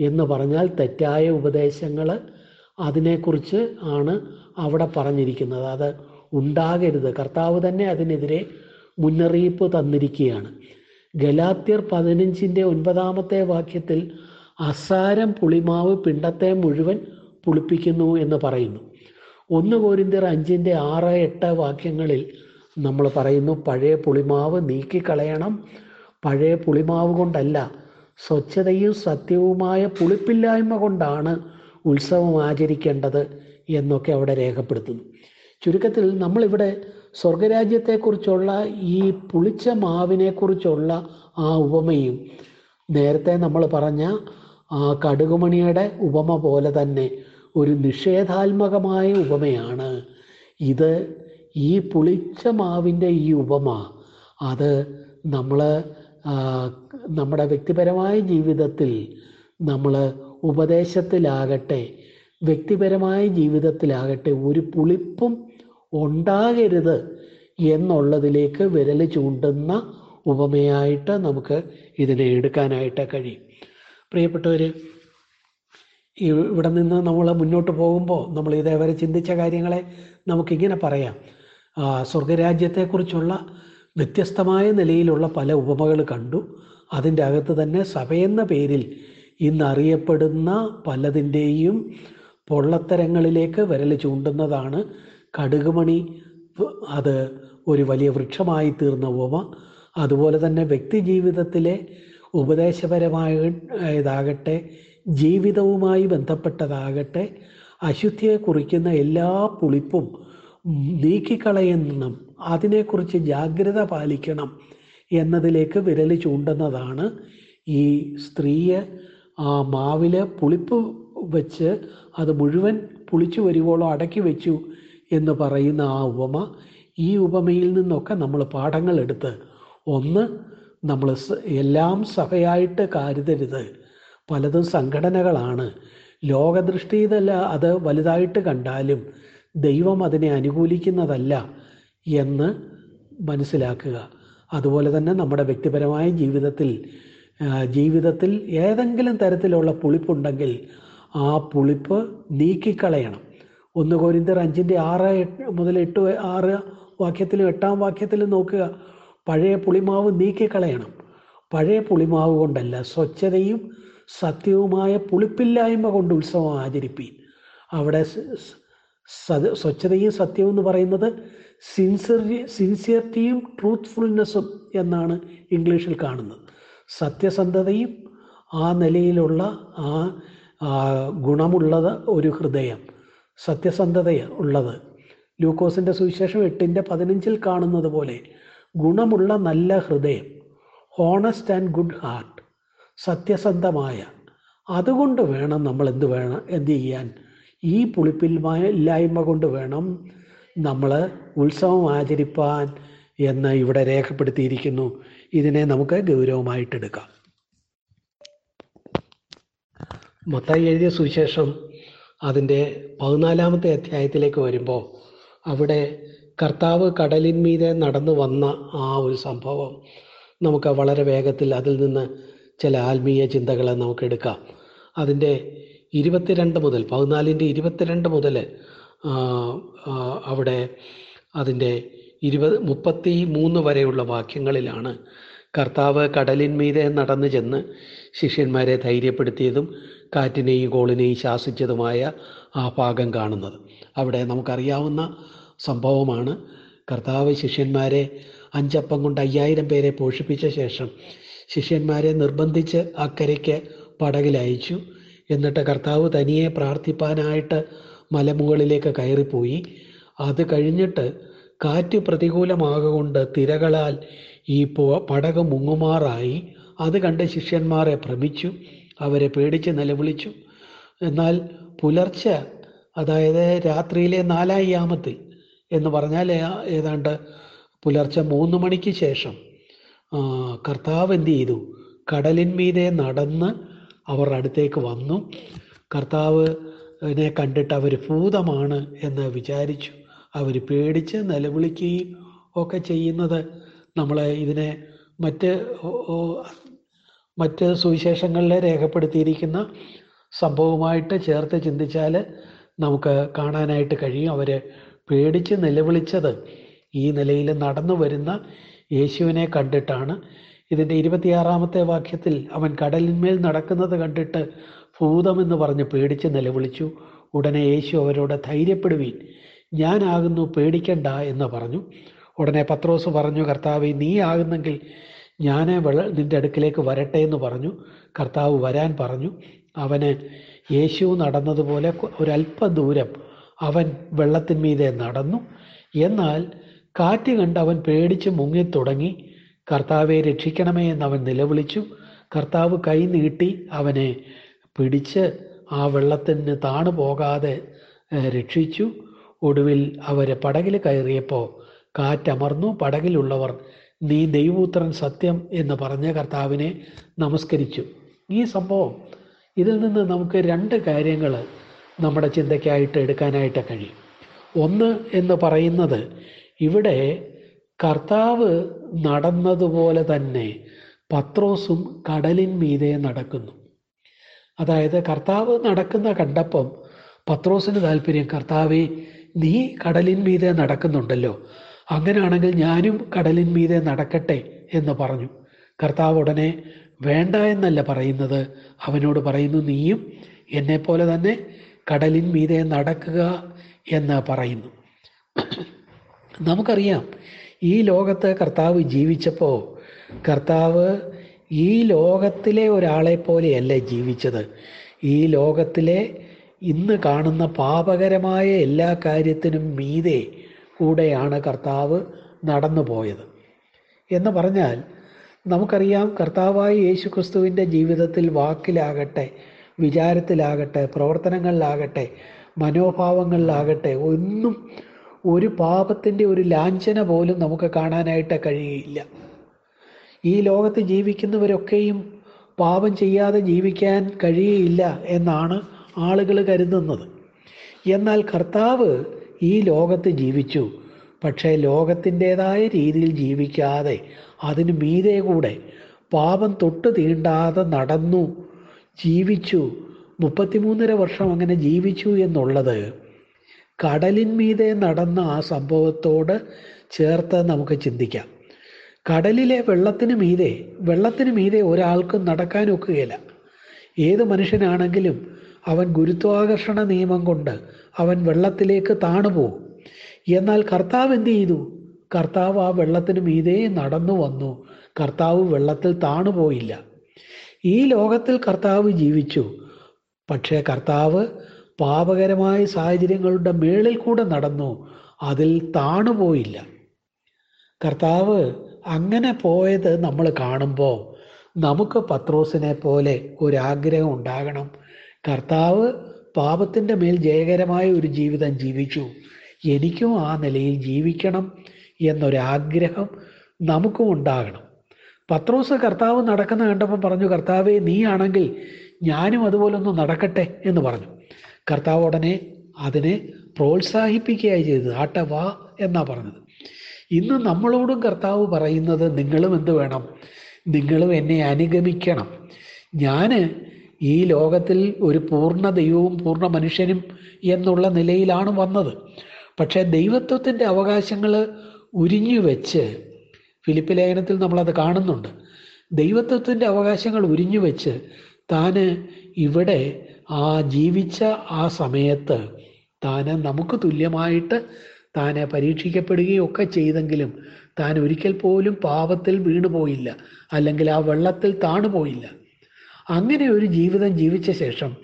എന്ന് പറഞ്ഞാൽ തെറ്റായ ഉപദേശങ്ങൾ അതിനെക്കുറിച്ച് ആണ് അവിടെ പറഞ്ഞിരിക്കുന്നത്. അത് ഉണ്ടാകരുത്. കർത്താവ് തന്നെ അതിനെതിരെ മുന്നറിയിപ്പ് തന്നിരിക്കുകയാണ്. ഗലാത്യർ പതിനഞ്ചിന്റെ ഒൻപതാമത്തെ വാക്യത്തിൽ അസാരം പുളിമാവ് പിണ്ടത്തെ മുഴുവൻ പുളിപ്പിക്കുന്നു എന്ന് പറയുന്നു. ഒന്ന് കോരിന്തിർ അഞ്ചിന്റെ ആറ് എട്ട് വാക്യങ്ങളിൽ നമ്മൾ പറയുന്നു പഴയ പുളിമാവ് നീക്കിക്കളയണം. പഴയ പുളിമാവ് കൊണ്ടല്ല സ്വച്ഛതയും സത്യവുമായ പുളിപ്പില്ലായ്മ കൊണ്ടാണ് ഉത്സവം ആചരിക്കേണ്ടത് എന്നൊക്കെ അവിടെ രേഖപ്പെടുത്തുന്നു. ചുരുക്കത്തിൽ നമ്മളിവിടെ സ്വർഗരാജ്യത്തെക്കുറിച്ചുള്ള ഈ പുളിച്ച മാവിനെക്കുറിച്ചുള്ള ആ ഉപമയും നേരത്തെ നമ്മൾ പറഞ്ഞ ആ കടുകുമണിയുടെ ഉപമ പോലെ തന്നെ ഒരു നിഷേധാത്മകമായ ഉപമയാണ്. ഇത് ഈ പുളിച്ച മാവിന്റെ ഈ ഉപമ അത് നമ്മൾ നമ്മുടെ വ്യക്തിപരമായ ജീവിതത്തിൽ നമ്മൾ ഉപദേശത്തിലാകട്ടെ വ്യക്തിപരമായ ജീവിതത്തിലാകട്ടെ ഒരു പുളിപ്പും ഉണ്ടാകരുത് എന്നുള്ളതിലേക്ക് വിരൽ ചൂണ്ടുന്ന ഉപമയായിട്ട് നമുക്ക് ഇതിനെ എടുക്കാനായിട്ട് കഴിയും. പ്രിയപ്പെട്ടവർ ഇവിടെ നിന്ന് നമ്മൾ മുന്നോട്ട് പോകുമ്പോൾ നമ്മൾ ഇതേവരെ ചിന്തിച്ച കാര്യങ്ങളെ നമുക്കിങ്ങനെ പറയാം. സ്വർഗരാജ്യത്തെക്കുറിച്ചുള്ള വ്യത്യസ്തമായ നിലയിലുള്ള പല ഉപമകൾ കണ്ടു. അതിന്റെ അകത്ത് തന്നെ സഭയെന്ന പേരിൽ ഇന്നറിയപ്പെടുന്ന പലതിന്റെയും പൊള്ളത്തരങ്ങളിലേക്ക് വിരൽ ചൂണ്ടുന്നതാണ് കടുകുമണി. അത് ഒരു വലിയ വൃക്ഷമായി തീർന്ന ഉപമ. അതുപോലെ തന്നെ വ്യക്തി ജീവിതത്തിലെ ഉപദേശപരമായ ഇതാകട്ടെ ജീവിതവുമായി ബന്ധപ്പെട്ടതാകട്ടെ അശുദ്ധിയെ കുറിക്കുന്ന എല്ലാ പുളിപ്പും നീക്കിക്കളയണം അതിനെക്കുറിച്ച് ജാഗ്രത പാലിക്കണം എന്നതിലേക്ക് വിരൽ ചൂണ്ടുന്നതാണ് ഈ സ്ത്രീയെ ആ മാവിൽ പുളിപ്പ് വെച്ച് അത് മുഴുവൻ പുളിച്ചു വരുവോളോ അടക്കി വെച്ചു എന്ന് പറയുന്ന ആ ഉപമ ഈ ഉപമയിൽ നിന്നൊക്കെ നമ്മൾ പാഠങ്ങൾ എടുത്ത് ഒന്ന് നമ്മൾ എല്ലാം സഭയായിട്ട് കരുതരുത്. പലതും സംഘടനകളാണ്. ലോകദൃഷ്ടിയിലല്ല അത് വലുതായിട്ട് കണ്ടാലും ദൈവം അതിനെ അനുകൂലിക്കുന്നതല്ല എന്ന് മനസ്സിലാക്കുക. അതുപോലെ തന്നെ നമ്മുടെ വ്യക്തിപരമായ ജീവിതത്തിൽ ജീവിതത്തിൽ ഏതെങ്കിലും തരത്തിലുള്ള പുളിപ്പുണ്ടെങ്കിൽ ആ പുളിപ്പ് നീക്കിക്കളയണം. ഒന്ന് കോരിന്തർ അഞ്ചിന്റെ ആറ് മുതൽ എട്ട് ആറ് വാക്യത്തിലും എട്ടാം വാക്യത്തിലും നോക്കുക. പഴയ പുളിമാവ് നീക്കിക്കളയണം. പഴയ പുളിമാവ് കൊണ്ടല്ല സ്വച്ഛതയും സത്യവുമായ പുളിപ്പില്ലായ്മ കൊണ്ട് ഉത്സവം ആചരിപ്പീൻ. അവിടെ സത് സ്വച്ഛതയും സത്യവും എന്ന് പറയുന്നത് സിൻസിയറി സിൻസിയറിറ്റിയും ട്രൂത്ത്ഫുൾനെസ്സും എന്നാണ് ഇംഗ്ലീഷിൽ കാണുന്നത്. സത്യസന്ധതയും ആ നിലയിലുള്ള ആ ഗുണമുള്ളത് ഒരു ഹൃദയം. സത്യസന്ധത ഉള്ളത്. ലൂക്കോസിന്റെ സുവിശേഷം എട്ടിന്റെ പതിനഞ്ചിൽ കാണുന്നത് പോലെ ഗുണമുള്ള നല്ല ഹൃദയം ഹോണസ്റ്റ് ആൻഡ് ഗുഡ് ഹാർട്ട് സത്യസന്ധമായ. അതുകൊണ്ട് വേണം നമ്മൾ എന്ത് വേണം എന്ത് ചെയ്യാൻ? ഈ പുളിപ്പിൽ ഇല്ലായ്മ കൊണ്ട് വേണം നമ്മൾ ഉത്സവം ആചരിപ്പാൻ എന്ന് ഇവിടെ രേഖപ്പെടുത്തിയിരിക്കുന്നു. ഇതിനെ നമുക്ക് ഗൗരവമായിട്ടെടുക്കാം. മത്തായി എഴുതിയ സുവിശേഷം അതിന്റെ പതിനാലാമത്തെ അധ്യായത്തിലേക്ക് വരുമ്പോൾ അവിടെ കർത്താവ് കടലിന്മീതെ നടന്നു വന്ന ആ ഒരു സംഭവം നമുക്ക് വളരെ വേഗത്തിൽ അതിൽ നിന്ന് ചില ആത്മീയ ചിന്തകളെ നമുക്ക് എടുക്കാം. അതിന്റെ ഇരുപത്തിരണ്ട് മുതൽ പതിനാലിന്റെ ഇരുപത്തിരണ്ട് മുതൽ അവിടെ അതിന്റെ ഇരുപത് മുപ്പത്തി മൂന്ന് വരെയുള്ള വാക്യങ്ങളിലാണ് കർത്താവ് കടലിന്മീതെ നടന്നു ചെന്ന് ശിഷ്യന്മാരെ ധൈര്യപ്പെടുത്തിയതും കാറ്റിനെയും കോളിനെയും ശാസിച്ചതുമായ ആ ഭാഗം കാണുന്നത്. അവിടെ നമുക്കറിയാവുന്ന സംഭവമാണ് കർത്താവ് ശിഷ്യന്മാരെ അഞ്ചപ്പം കൊണ്ട് അയ്യായിരം പേരെ പോഷിപ്പിച്ച ശേഷം ശിഷ്യന്മാരെ നിർബന്ധിച്ച് അക്കരയ്ക്ക് പടകിലയച്ചു എന്നിട്ട് കർത്താവ് തനിയെ പ്രാർത്ഥിപ്പാനായിട്ട് മലമുകളിലേക്ക് കയറിപ്പോയി. അത് കഴിഞ്ഞിട്ട് കാറ്റ് പ്രതികൂലമാകൊണ്ട് തിരകളാൽ ഈ പടക് മുങ്ങുമാറായി. അത് കണ്ട് ശിഷ്യന്മാരെ ഭ്രമിച്ചു അവരെ പേടിച്ച് നിലവിളിച്ചു. എന്നാൽ പുലർച്ചെ അതായത് രാത്രിയിലെ നാലായാമത്തിൽ എന്ന് പറഞ്ഞാൽ ഏതാണ്ട് പുലർച്ചെ മൂന്ന് മണിക്ക് ശേഷം കർത്താവ് എന്ത് ചെയ്തു? കടലിൻ മീതെ നടന്ന് അവർ അടുത്തേക്ക് വന്നു. കർത്താവിനെ കണ്ടിട്ട് അവർ ഭൂതമാണ് എന്ന് വിചാരിച്ചു. അവർ പേടിച്ച് നിലവിളിക്കുകയും ഒക്കെ ചെയ്യുന്നത്. നമ്മൾ ഇതിനെ മറ്റ് മറ്റ് സുവിശേഷങ്ങളിൽ രേഖപ്പെടുത്തിയിരിക്കുന്ന സംഭവമായിട്ട് ചേർത്ത് ചിന്തിച്ചാൽ നമുക്ക് കാണാനായിട്ട് കഴിയും. അവർ പേടിച്ച് നിലവിളിച്ചത് ഈ നിലയിൽ നടന്നു വരുന്ന യേശുവിനെ കണ്ടിട്ടാണ്. ഇതിന്റെ ഇരുപത്തിയാറാമത്തെ വാക്യത്തിൽ അവൻ കടലിന്മേൽ നടക്കുന്നത് കണ്ടിട്ട് ഭൂതമെന്ന് പറഞ്ഞ് പേടിച്ച് നിലവിളിച്ചു. ഉടനെ യേശു അവരോട് ധൈര്യപ്പെടുവീൻ ഞാനാകുന്നു പേടിക്കണ്ട എന്ന് പറഞ്ഞു. ഉടനെ പത്രോസ് പറഞ്ഞു കർത്താവ് നീ ആകുന്നെങ്കിൽ ഞാൻ വെള്ള നിന്റെ അടുക്കിലേക്ക് വരട്ടെ എന്ന് പറഞ്ഞു. കർത്താവ് വരാൻ പറഞ്ഞു. അവന് യേശു നടന്നതുപോലെ ഒരല്പ ദൂരം അവൻ വെള്ളത്തിന്മീതെ നടന്നു. എന്നാൽ കാറ്റ് കണ്ട് അവൻ പേടിച്ച് മുങ്ങിത്തുടങ്ങി. കർത്താവെ രക്ഷിക്കണമേ എന്ന് അവൻ നിലവിളിച്ചു. കർത്താവ് കൈ നീട്ടി അവനെ പിടിച്ച് ആ വെള്ളത്തിന് താണു പോകാതെ രക്ഷിച്ചു. ഒടുവിൽ അവർ പടകിൽ കയറിയപ്പോൾ കാറ്റമർന്നു. പടകിലുള്ളവർ നീ ദൈവപുത്രൻ സത്യം എന്ന് പറഞ്ഞ കർത്താവിനെ നമസ്കരിച്ചു. ഈ സംഭവം ഇതിൽ നിന്ന് നമുക്ക് രണ്ട് കാര്യങ്ങൾ നമ്മുടെ ചിന്തയ്ക്കായിട്ട് എടുക്കാനായിട്ട് കഴിയും. ഒന്ന് എന്ന് പറയുന്നത് ഇവിടെ കർത്താവ് നടന്നതുപോലെ തന്നെ പത്രോസും കടലിൻ മീതെ നടക്കുന്നു. അതായത് കർത്താവ് നടക്കുന്ന കണ്ടപ്പം പത്രോസിന് താല്പര്യം കർത്താവെ നീ കടലിൻ മീതെ നടക്കുന്നുണ്ടല്ലോ. അങ്ങനെയാണെങ്കിൽ ഞാനും കടലിൻ മീതെ നടക്കട്ടെ എന്ന് പറഞ്ഞു. കർത്താവ് ഉടനെ വേണ്ട എന്നല്ല പറയുന്നത്. അവനോട് പറയുന്നു നീയും എന്നെ പോലെ തന്നെ കടലിൻ മീതെ നടക്കുക എന്ന് പറയുന്നു. നമുക്കറിയാം ഈ ലോകത്ത് കർത്താവ് ജീവിച്ചപ്പോൾ കർത്താവ് ഈ ലോകത്തിലെ ഒരാളെ പോലെയല്ല ജീവിച്ചത്. ഈ ലോകത്തിലെ ഇന്ന് കാണുന്ന പാപകരമായ എല്ലാ കാര്യത്തിനും മീതെ കൂടെയാണ് കർത്താവ് നടന്നു പോയത്. എന്ന് പറഞ്ഞാൽ നമുക്കറിയാം കർത്താവായ യേശു ക്രിസ്തുവിന്റെ ജീവിതത്തിൽ വാക്കിലാകട്ടെ വിചാരത്തിലാകട്ടെ പ്രവർത്തനങ്ങളിലാകട്ടെ മനോഭാവങ്ങളിലാകട്ടെ ഒന്നും ഒരു പാപത്തിന്റെ ഒരു ലാഞ്ചന പോലും നമുക്ക് കാണാനായിട്ട് കഴിയുകയില്ല ഈ ലോകത്ത് ജീവിക്കുന്നവരൊക്കെയും പാപം ചെയ്യാതെ ജീവിക്കാൻ കഴിയുകയില്ല എന്നാണ് ആളുകൾ കരുതുന്നത്. എന്നാൽ കർത്താവ് ഈ ലോകത്ത് ജീവിച്ചു. പക്ഷേ ലോകത്തിന്റെതായ രീതിയിൽ ജീവിക്കാതെ അതിന് മീതെ കൂടെ പാപം തൊട്ട് തീണ്ടാതെ നടന്നു ജീവിച്ചു. മുപ്പത്തിമൂന്നര വർഷം അങ്ങനെ ജീവിച്ചു എന്നുള്ളത് കടലിന്മീതെ നടന്ന ആ സംഭവത്തോട് ചേർത്ത് നമുക്ക് ചിന്തിക്കാം. കടലിലെ വെള്ളത്തിന് മീതെ വെള്ളത്തിന് മീതെ ഒരാൾക്കും നടക്കാൻ ഒക്കുകയില്ല. ഏത് മനുഷ്യനാണെങ്കിലും അവൻ ഗുരുത്വാകർഷണ നിയമം കൊണ്ട് അവൻ വെള്ളത്തിലേക്ക് താണുപോകും എന്നാൽ കർത്താവ് എന്ത് ചെയ്തു? കർത്താവ് ആ വെള്ളത്തിന് മീതെ നടന്നു വന്നു. കർത്താവ് വെള്ളത്തിൽ താണുപോയില്ല ഈ ലോകത്തിൽ കർത്താവ് ജീവിച്ചു. പക്ഷേ കർത്താവ് പാപകരമായ സാഹചര്യങ്ങളുടെ മേളിൽ കൂടെ നടന്നു. അതിൽ താണുപോയില്ല. കർത്താവ് അങ്ങനെ പോയത് നമ്മൾ കാണുമ്പോൾ നമുക്ക് പത്രോസിനെ പോലെ ഒരാഗ്രഹം ഉണ്ടാകണം. കർത്താവ് പാപത്തിന്റെ മേൽ ജയകരമായ ഒരു ജീവിതം ജീവിച്ചു. എനിക്കും ആ നിലയിൽ ജീവിക്കണം എന്നൊരാഗ്രഹം നമുക്കും ഉണ്ടാകണം. പത്രോസ് കർത്താവ് നടക്കുന്ന കണ്ടപ്പോൾ പറഞ്ഞു കർത്താവെ നീയാണെങ്കിൽ ഞാനും അതുപോലെ ഒന്ന് നടക്കട്ടെ എന്ന് പറഞ്ഞു. കർത്താവ് ഉടനെ അതിനെ പ്രോത്സാഹിപ്പിക്കുകയായി ചെയ്തത്. ആട്ട വാ എന്നാ പറഞ്ഞത്. ഇന്ന് നമ്മളോടും കർത്താവ് പറയുന്നത് നിങ്ങളും എന്ത് വേണം? നിങ്ങളും എന്നെ അനുഗമിക്കണം. ഞാൻ ഈ ലോകത്തിൽ ഒരു പൂർണ ദൈവവും പൂർണ മനുഷ്യനും എന്നുള്ള നിലയിലാണ് വന്നത്. പക്ഷേ ദൈവത്വത്തിന്റെ അവകാശങ്ങൾ ഉരിഞ്ഞു വെച്ച് ഫിലിപ്പ് ലേഖനത്തിൽ നമ്മളത് കാണുന്നുണ്ട്. ദൈവത്വത്തിന്റെ അവകാശങ്ങൾ ഉരിഞ്ഞു വെച്ച് താന് ഇവിടെ ആ ജീവിച്ച ആ സമയത്ത് താന് നമുക്ക് തുല്യമായിട്ട് താന് പരീക്ഷിക്കപ്പെടുകയൊക്കെ ചെയ്തെങ്കിലും താൻ ഒരിക്കൽ പോലും പാപത്തിൽ വീണുപോയില്ല അല്ലെങ്കിൽ ആ വെള്ളത്തിൽ താണുപോയില്ല അങ്ങനെ ഒരു ജീവിതം ജീവിച്ച ശേഷം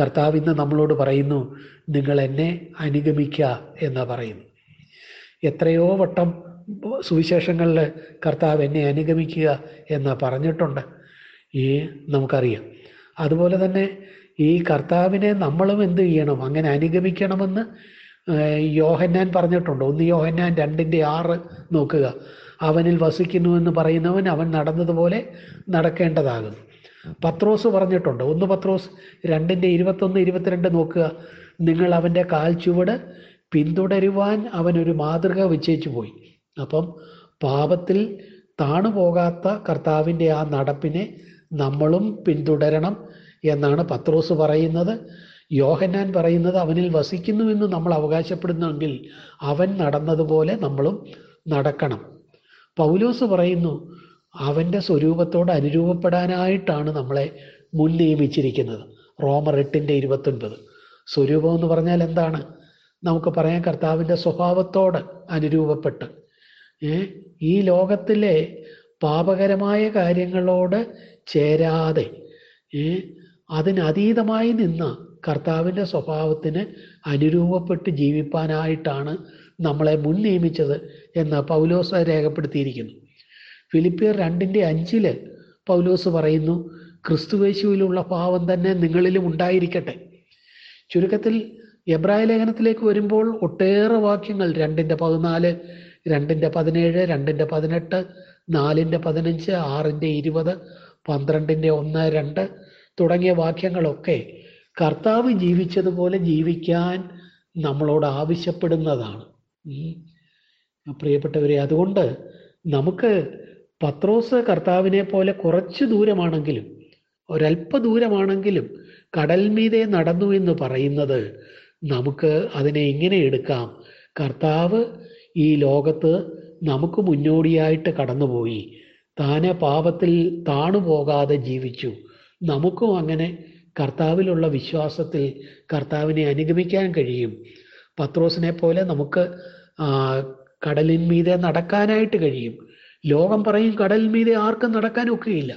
കർത്താവ് ഇന്ന് നമ്മളോട് പറയുന്നു നിങ്ങൾ എന്നെ അനുഗമിക്കുക എന്ന് പറയുന്നു. എത്രയോ വട്ടം സുവിശേഷങ്ങളിൽ കർത്താവ് എന്നെ അനുഗമിക്കുക എന്ന് പറഞ്ഞിട്ടുണ്ട്. ഈ നമുക്കറിയാം. അതുപോലെ തന്നെ ഈ കർത്താവിനെ നമ്മളും എന്ത് ചെയ്യണം? അങ്ങനെ അനുഗമിക്കണമെന്ന് യോഹന്നാൻ പറഞ്ഞിട്ടുണ്ട്. ഒന്ന് യോഹന്നാൻ രണ്ടിന്റെ ആറ് നോക്കുക. അവനിൽ വസിക്കുന്നു എന്ന് പറയുന്നവൻ അവൻ നടന്നതുപോലെ നടക്കേണ്ടതാകുന്നു. പത്രോസ് പറഞ്ഞിട്ടുണ്ട്. ഒന്ന് പത്രോസ് രണ്ടിന്റെ ഇരുപത്തൊന്ന് ഇരുപത്തിരണ്ട് നോക്കുക. നിങ്ങൾ അവന്റെ കാൽ ചുവട് പിന്തുടരുവാൻ അവനൊരു മാതൃക വെച്ചേച്ചു പോയി. അപ്പം പാപത്തിൽ താണുപോകാത്ത കർത്താവിന്റെ ആ നടപ്പിനെ നമ്മളും പിന്തുടരണം. എന്നാണ് പത്രോസ് പറയുന്നത്. യോഹന്നാൻ പറയുന്നത് അവനിൽ വസിക്കുന്നുവെന്ന് നമ്മൾ അവകാശപ്പെടുന്നെങ്കിൽ അവൻ നടന്നതുപോലെ നമ്മളും നടക്കണം. പൗലോസ് പറയുന്നു അവന്റെ സ്വരൂപത്തോട് അനുരൂപപ്പെടാനായിട്ടാണ് നമ്മളെ മുൻ നിയമിച്ചിരിക്കുന്നത് റോമർ എട്ടിന്റെ ഇരുപത്തൊൻപത്. സ്വരൂപം എന്ന് പറഞ്ഞാൽ എന്താണ്? നമുക്ക് പറയാൻ കർത്താവിന്റെ സ്വഭാവത്തോട് അനുരൂപപ്പെട്ട്. ഈ ലോകത്തിലെ പാപകരമായ കാര്യങ്ങളോട് ചേരാതെ അതിനതീതമായി നിന്ന് കർത്താവിന്റെ സ്വഭാവത്തിന് അനുരൂപപ്പെട്ട് ജീവിപ്പാനായിട്ടാണ് നമ്മളെ മുൻ നിയമിച്ചത് എന്ന് പൗലോസ് രേഖപ്പെടുത്തിയിരിക്കുന്നു. ഫിലിപ്പിയർ രണ്ടിന്റെ അഞ്ചിൽ പൗലോസ് പറയുന്നു ക്രിസ്തുവേശുവിലുള്ള ഭാവം തന്നെ നിങ്ങളിലും ഉണ്ടായിരിക്കട്ടെ. ചുരുക്കത്തിൽ എബ്രായ ലേഖനത്തിലേക്ക് വരുമ്പോൾ ഒട്ടേറെ വാക്യങ്ങൾ രണ്ടിന്റെ പതിനാല് രണ്ടിന്റെ പതിനേഴ് രണ്ടിന്റെ പതിനെട്ട് നാലിന്റെ പതിനഞ്ച് ആറിന്റെ ഇരുപത് പന്ത്രണ്ടിന്റെ ഒന്ന് രണ്ട് തുടങ്ങിയ വാക്യങ്ങളൊക്കെ കർത്താവ് ജീവിച്ചതുപോലെ ജീവിക്കാൻ നമ്മളോട് ആവശ്യപ്പെടുന്നതാണ്. പ്രിയപ്പെട്ടവരെ അതുകൊണ്ട് നമുക്ക് പത്രോസ് കർത്താവിനെ പോലെ കുറച്ച് ദൂരമാണെങ്കിലും ഒരല്പ ദൂരമാണെങ്കിലും കടൽ മീതെ നടന്നു എന്ന് പറയുന്നത് നമുക്ക് അതിനെ ഇങ്ങനെ എടുക്കാം. കർത്താവ് ഈ ലോകത്ത് നമുക്ക് മുന്നോടിയായിട്ട് കടന്നുപോയി. താനെ പാപത്തിൽ താണുപോകാതെ ജീവിച്ചു. നമുക്കും അങ്ങനെ കർത്താവിലുള്ള വിശ്വാസത്തിൽ കർത്താവിനെ അനുഗമിക്കാൻ കഴിയും. പത്രോസിനെ പോലെ നമുക്ക് കടലിന്മീതെ നടക്കാനായിട്ട് കഴിയും. ലോകം പറയും കടലിന്മീതെ മീതെ ആർക്കും നടക്കാനൊക്കെയില്ല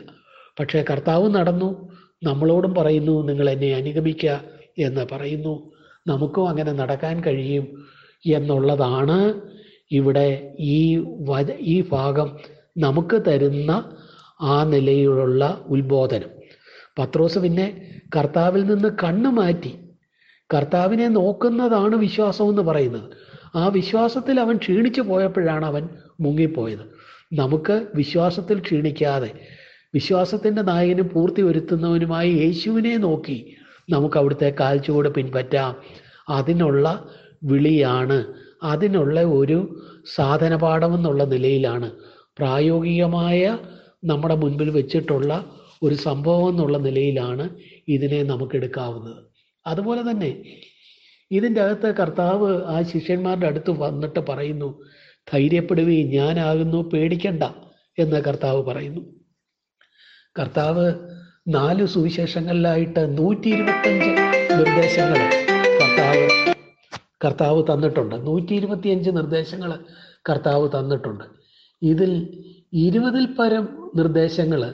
പക്ഷേ കർത്താവ് നടന്നു നമ്മളോടും പറയുന്നു നിങ്ങൾ എന്നെ അനുഗമിക്കുക എന്ന് പറയുന്നു. നമുക്കും അങ്ങനെ നടക്കാൻ കഴിയും എന്നുള്ളതാണ് ഇവിടെ ഈ വ ഈ ഭാഗം നമുക്ക് തരുന്ന ആ നിലയിലുള്ള ഉത്ബോധനം. പത്രോസ് പിന്നെ കർത്താവിൽ നിന്ന് കണ്ണു മാറ്റി. കർത്താവിനെ നോക്കുന്നതാണ് വിശ്വാസം എന്ന് പറയുന്നത്. ആ വിശ്വാസത്തിൽ അവൻ ക്ഷീണിച്ചു പോയപ്പോഴാണ് അവൻ മുങ്ങിപ്പോയത്. നമുക്ക് വിശ്വാസത്തിൽ ക്ഷീണിക്കാതെ വിശ്വാസത്തിന്റെ നായകനും പൂർത്തി വരുത്തുന്നവനുമായി യേശുവിനെ നോക്കി നമുക്ക് അവിടുത്തെ കാൽച്ചുകൂടെ പിൻപറ്റാം. അതിനുള്ള വിളിയാണ് അതിനുള്ള ഒരു സാധനപാഠം എന്നുള്ള നിലയിലാണ്. പ്രായോഗികമായ നമ്മുടെ മുൻപിൽ വെച്ചിട്ടുള്ള ഒരു സംഭവം എന്നുള്ള നിലയിലാണ് ഇതിനെ നമുക്ക് എടുക്കാവുന്നത് അതുപോലെ തന്നെ ഇതിന്റെ അകത്ത് കർത്താവ് ആ ശിഷ്യന്മാരുടെ അടുത്ത് വന്നിട്ട് പറയുന്നു ധൈര്യപ്പെടുകയും ഞാനാകുന്നു പേടിക്കണ്ട എന്ന് കർത്താവ് പറയുന്നു. കർത്താവ് നാല് സുവിശേഷങ്ങളിലായിട്ട് നൂറ്റി ഇരുപത്തഞ്ച് നിർദ്ദേശങ്ങൾ കർത്താവ് കർത്താവ് തന്നിട്ടുണ്ട്. നൂറ്റി ഇരുപത്തിയഞ്ച് നിർദ്ദേശങ്ങൾ കർത്താവ് തന്നിട്ടുണ്ട്. ഇതിൽ ഇരുപതിൽ പരം നിർദ്ദേശങ്ങൾ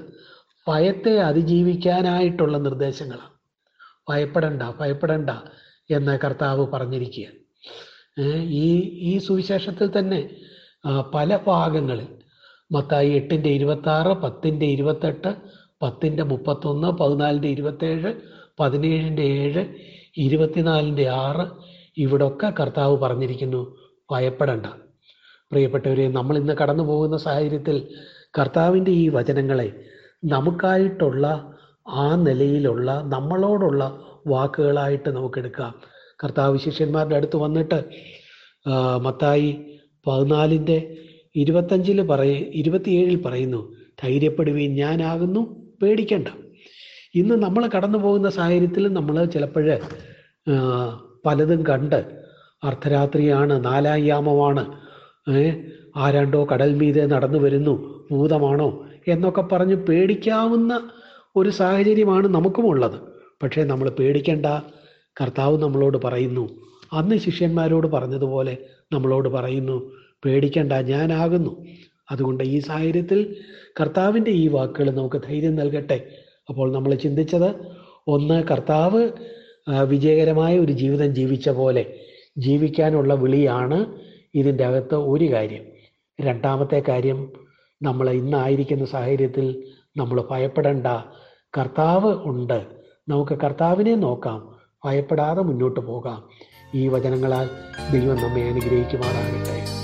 ഭയത്തെ അതിജീവിക്കാനായിട്ടുള്ള നിർദ്ദേശങ്ങളാണ്. ഭയപ്പെടണ്ട ഭയപ്പെടണ്ട എന്ന് കർത്താവ് പറഞ്ഞിരിക്കുക. ഈ ഈ സുവിശേഷത്തിൽ തന്നെ പല ഭാഗങ്ങളിൽ മത്തായി എട്ടിന്റെ ഇരുപത്തി ആറ് പത്തിന്റെ ഇരുപത്തെട്ട് പത്തിന്റെ മുപ്പത്തൊന്ന് പതിനാലിന്റെ ഇരുപത്തേഴ് പതിനേഴിന്റെ ഏഴ് ഇരുപത്തിനാലിന്റെ ആറ് ഇവിടൊക്കെ കർത്താവ് പറഞ്ഞിരിക്കുന്നു ഭയപ്പെടണ്ട. പ്രിയപ്പെട്ടവരെ നമ്മൾ ഇന്ന് കടന്നു പോകുന്ന സാഹചര്യത്തിൽ കർത്താവിന്റെ ഈ വചനങ്ങളെ നമുക്കായിട്ടുള്ള ആ നിലയിലുള്ള നമ്മളോടുള്ള വാക്കുകളായിട്ട് നമുക്കെടുക്കാം. കർത്താവ് ശിഷ്യന്മാരുടെ അടുത്ത് വന്നിട്ട് മത്തായി പതിനാലിന്റെ ഇരുപത്തഞ്ചിൽ പറയ ഇരുപത്തിയേഴിൽ പറയുന്നു ധൈര്യപ്പെടുവീൻ ഞാനാകുന്നു പേടിക്കണ്ട. ഇന്ന് നമ്മൾ കടന്നു പോകുന്ന സാഹചര്യത്തിൽ നമ്മൾ ചിലപ്പോൾ പലതും കണ്ട് അർദ്ധരാത്രിയാണ് നാലാം യാമമാണ് ഏ, ആരാണ്ടോ കടൽ മീതെ നടന്നു വരുന്നു ഭൂതമാണോ എന്നൊക്കെ പറഞ്ഞ് പേടിക്കാവുന്ന ഒരു സാഹചര്യമാണ് നമുക്കുമുള്ളത് പക്ഷേ നമ്മൾ പേടിക്കേണ്ട. കർത്താവ് നമ്മളോട് പറയുന്നു. അന്ന് ശിഷ്യന്മാരോട് പറഞ്ഞതുപോലെ നമ്മളോട് പറയുന്നു. പേടിക്കേണ്ട ഞാനാകുന്നു. അതുകൊണ്ട് ഈ സാഹചര്യത്തിൽ കർത്താവിന്റെ ഈ വാക്കുകൾ നമുക്ക് ധൈര്യം നൽകട്ടെ. അപ്പോൾ നമ്മൾ ചിന്തിച്ചത് ഒന്ന് കർത്താവ് വിജയകരമായ ഒരു ജീവിതം ജീവിച്ച പോലെ ജീവിക്കാനുള്ള വിളിയാണ് ഇതിന്റെ അകത്ത് ഒരു കാര്യം. രണ്ടാമത്തെ കാര്യം നമ്മൾ ഇന്നായിരിക്കുന്ന സാഹചര്യത്തിൽ നമ്മൾ ഭയപ്പെടേണ്ട. കർത്താവ് ഉണ്ട്. നമുക്ക് കർത്താവിനെ നോക്കാം. ഭയപ്പെടാതെ മുന്നോട്ട് പോകാം. ഈ വചനങ്ങളാൽ ദൈവം നമ്മെ അനുഗ്രഹിക്കുമാറാകട്ടെ.